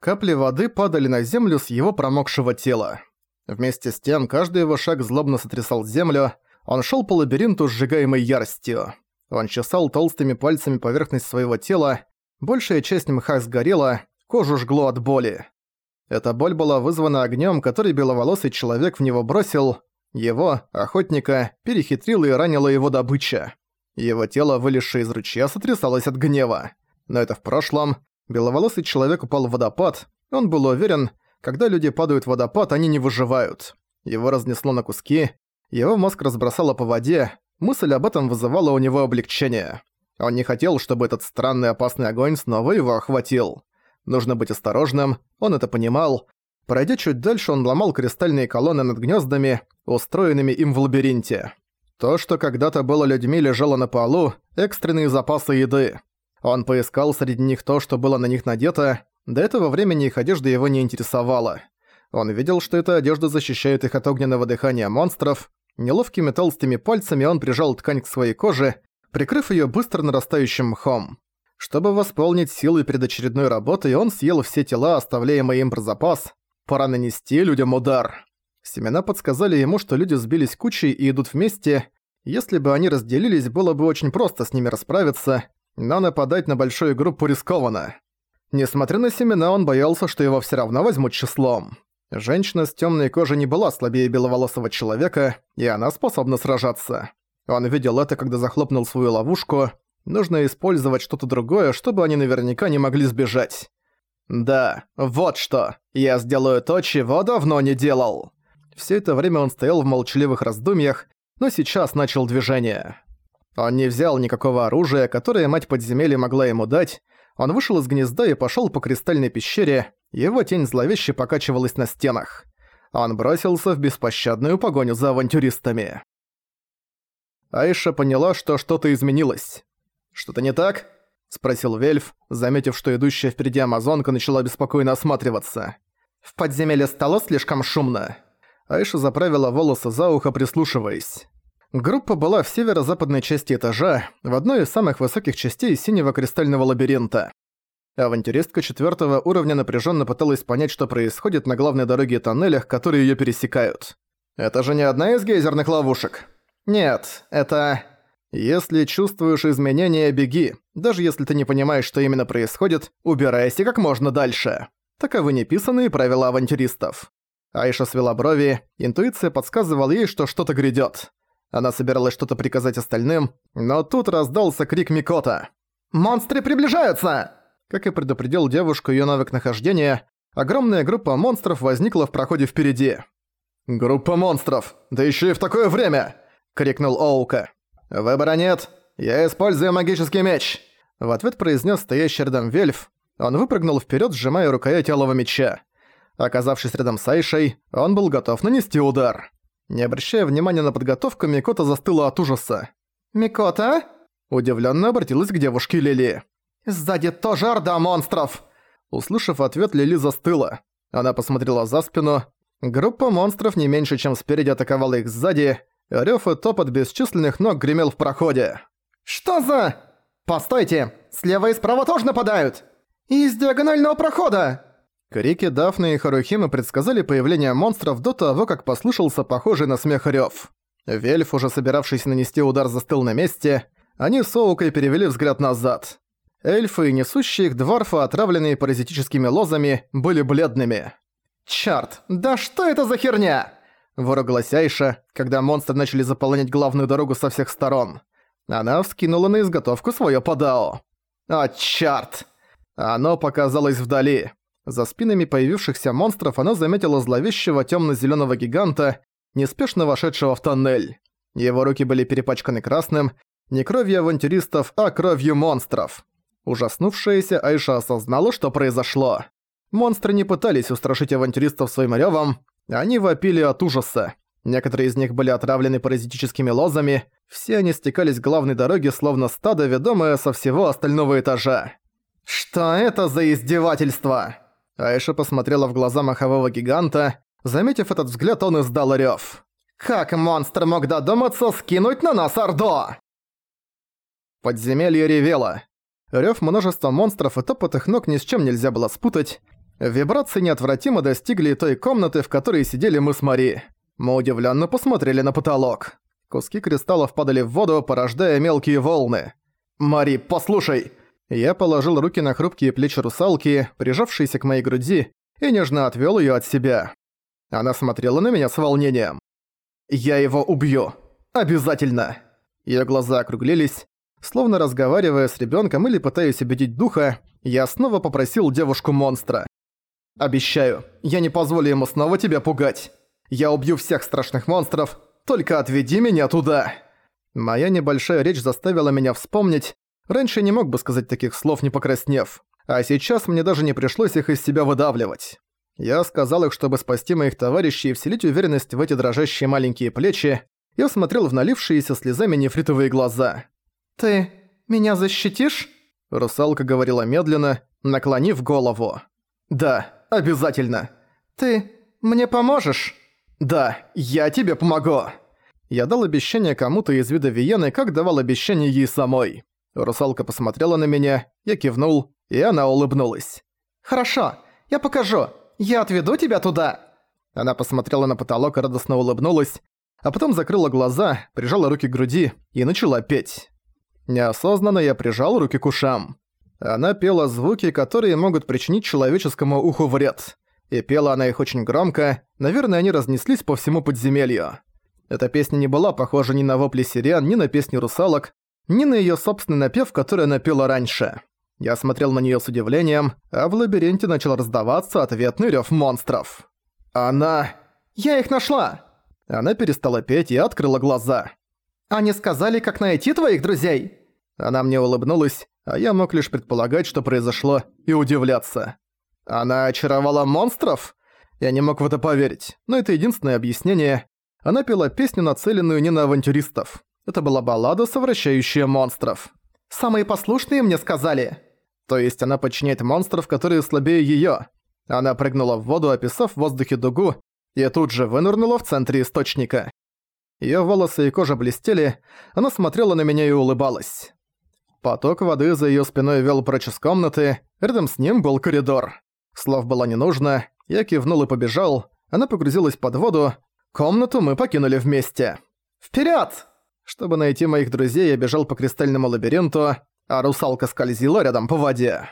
Капли воды падали на землю с его промокшего тела. Вместе с тем, каждый его шаг злобно сотрясал землю, он шел по лабиринту, сжигаемой яростью. Он чесал толстыми пальцами поверхность своего тела, большая часть мха сгорела, кожу жгло от боли. Эта боль была вызвана огнем, который беловолосый человек в него бросил. Его, охотника, перехитрила и ранила его добыча. Его тело, вылезшее из ручья, сотрясалось от гнева. Но это в прошлом. Беловолосый человек упал в водопад. Он был уверен, когда люди падают в водопад, они не выживают. Его разнесло на куски. Его мозг разбросало по воде. Мысль об этом вызывала у него облегчение. Он не хотел, чтобы этот странный опасный огонь снова его охватил. Нужно быть осторожным, он это понимал. Пройдя чуть дальше, он ломал кристальные колонны над гнездами, устроенными им в лабиринте. То, что когда-то было людьми, лежало на полу, экстренные запасы еды. Он поискал среди них то, что было на них надето, до этого времени их одежда его не интересовала. Он видел, что эта одежда защищает их от огненного дыхания монстров. Неловкими толстыми пальцами он прижал ткань к своей коже, прикрыв ее быстро нарастающим мхом. Чтобы восполнить силы перед очередной работой, он съел все тела, оставляемые им про запас. Пора нанести людям удар. Семена подсказали ему, что люди сбились кучей и идут вместе. Если бы они разделились, было бы очень просто с ними расправиться, но нападать на большую группу рискованно. Несмотря на семена, он боялся, что его все равно возьмут числом. Женщина с темной кожей не была слабее беловолосого человека, и она способна сражаться. Он видел это, когда захлопнул свою ловушку, Нужно использовать что-то другое, чтобы они наверняка не могли сбежать. Да, вот что. Я сделаю то, чего давно не делал. Все это время он стоял в молчаливых раздумьях, но сейчас начал движение. Он не взял никакого оружия, которое мать подземелья могла ему дать. Он вышел из гнезда и пошел по кристальной пещере, его тень зловеще покачивалась на стенах. Он бросился в беспощадную погоню за авантюристами. Айша поняла, что что-то изменилось. «Что-то не так?» – спросил Вельф, заметив, что идущая впереди амазонка начала беспокойно осматриваться. «В подземелье стало слишком шумно». Айша заправила волосы за ухо, прислушиваясь. Группа была в северо-западной части этажа, в одной из самых высоких частей синего кристального лабиринта. Авантюристка четвертого уровня напряженно пыталась понять, что происходит на главной дороге и тоннелях, которые ее пересекают. «Это же не одна из гейзерных ловушек?» «Нет, это...» Если чувствуешь изменения, беги. Даже если ты не понимаешь, что именно происходит, убирайся как можно дальше. Таковы неписанные правила авантюристов. Айша свела брови, интуиция подсказывала ей, что что-то грядет. Она собиралась что-то приказать остальным, но тут раздался крик Микота. «Монстры приближаются!» Как и предупредил девушку ее навык нахождения, огромная группа монстров возникла в проходе впереди. «Группа монстров! Да еще и в такое время!» — крикнул Оука. «Выбора нет. Я использую магический меч!» В ответ произнес стоящий рядом Вельф. Он выпрыгнул вперед, сжимая рукоять алого меча. Оказавшись рядом с Айшей, он был готов нанести удар. Не обращая внимания на подготовку, Микота застыла от ужаса. «Микота?» Удивленно обратилась к девушке Лили. «Сзади тоже орда монстров!» Услышав ответ, Лили застыла. Она посмотрела за спину. Группа монстров не меньше, чем спереди атаковала их сзади. Рёв и топот бесчисленных ног гремел в проходе. «Что за...» «Постойте! Слева и справа тоже нападают!» «Из диагонального прохода!» Крики Дафны и Харухимы предсказали появление монстров до того, как послышался похожий на смех рёв. Вельф, уже собиравшийся нанести удар, застыл на месте. Они с Оукой перевели взгляд назад. Эльфы и несущие их дворфы, отравленные паразитическими лозами, были бледными. «Чёрт, да что это за херня?» Выругалась Айша, когда монстры начали заполнять главную дорогу со всех сторон. Она вскинула на изготовку своё подао. «О, чёрт!» Оно показалось вдали. За спинами появившихся монстров она заметила зловещего тёмно-зелёного гиганта, неспешно вошедшего в тоннель. Его руки были перепачканы красным, не кровью авантюристов, а кровью монстров. Ужаснувшаяся Айша осознала, что произошло. Монстры не пытались устрашить авантюристов своим рёвом, они вопили от ужаса. Некоторые из них были отравлены паразитическими лозами, все они стекались к главной дороге, словно стадо, ведомое со всего остального этажа. «Что это за издевательство?» Айша посмотрела в глаза махового гиганта. Заметив этот взгляд, он издал рёв. «Как монстр мог додуматься скинуть на нас Ордо?» Подземелье ревело. Рёв множества монстров и топот их ног ни с чем нельзя было спутать. Вибрации неотвратимо достигли той комнаты, в которой сидели мы с Мари. Мы удивленно посмотрели на потолок. Куски кристаллов падали в воду, порождая мелкие волны. «Мари, послушай!» Я положил руки на хрупкие плечи русалки, прижавшиеся к моей груди, и нежно отвёл её от себя. Она смотрела на меня с волнением. «Я его убью! Обязательно!» Её глаза округлились. Словно разговаривая с ребёнком или пытаясь убедить духа, я снова попросил девушку-монстра. Обещаю, я не позволю ему снова тебя пугать. Я убью всех страшных монстров, только отведи меня туда!» Моя небольшая речь заставила меня вспомнить. Раньше не мог бы сказать таких слов, не покраснев. А сейчас мне даже не пришлось их из себя выдавливать. Я сказал их, чтобы спасти моих товарищей и вселить уверенность в эти дрожащие маленькие плечи. Я смотрел в налившиеся слезами нефритовые глаза. «Ты меня защитишь?» Русалка говорила медленно, наклонив голову. «Да, обязательно. Ты мне поможешь?» «Да, я тебе помогу!» Я дал обещание кому-то из вида Виены, как давал обещание ей самой. Русалка посмотрела на меня, я кивнул, и она улыбнулась. «Хорошо, я покажу. Я отведу тебя туда!» Она посмотрела на потолок и радостно улыбнулась, а потом закрыла глаза, прижала руки к груди и начала петь. Неосознанно я прижал руки к ушам. Она пела звуки, которые могут причинить человеческому уху вред. И пела она их очень громко, наверное, они разнеслись по всему подземелью. Эта песня не была похожа ни на вопли сирен, ни на песни русалок, ни на её собственный напев, который она пела раньше. Я смотрел на неё с удивлением, а в лабиринте начал раздаваться ответный рёв монстров. Она... «Я их нашла!» Она перестала петь и открыла глаза. «Они сказали, как найти твоих друзей?» Она мне улыбнулась, а я мог лишь предполагать, что произошло, и удивляться. Она очаровала монстров? Я не мог в это поверить, но это единственное объяснение. Она пела песню, нацеленную не на авантюристов. Это была баллада, совращающая монстров. «Самые послушные мне сказали». То есть она подчиняет монстров, которые слабее её. Она прыгнула в воду, описав в воздухе дугу, и тут же вынырнула в центре источника. Её волосы и кожа блестели, она смотрела на меня и улыбалась. Поток воды за её спиной вел прочь из комнаты, рядом с ним был коридор. Слов было не нужно, я кивнул и побежал, она погрузилась под воду, комнату мы покинули вместе. «Вперёд!» Чтобы найти моих друзей, я бежал по кристальному лабиринту, а русалка скользила рядом по воде.